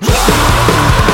Rise!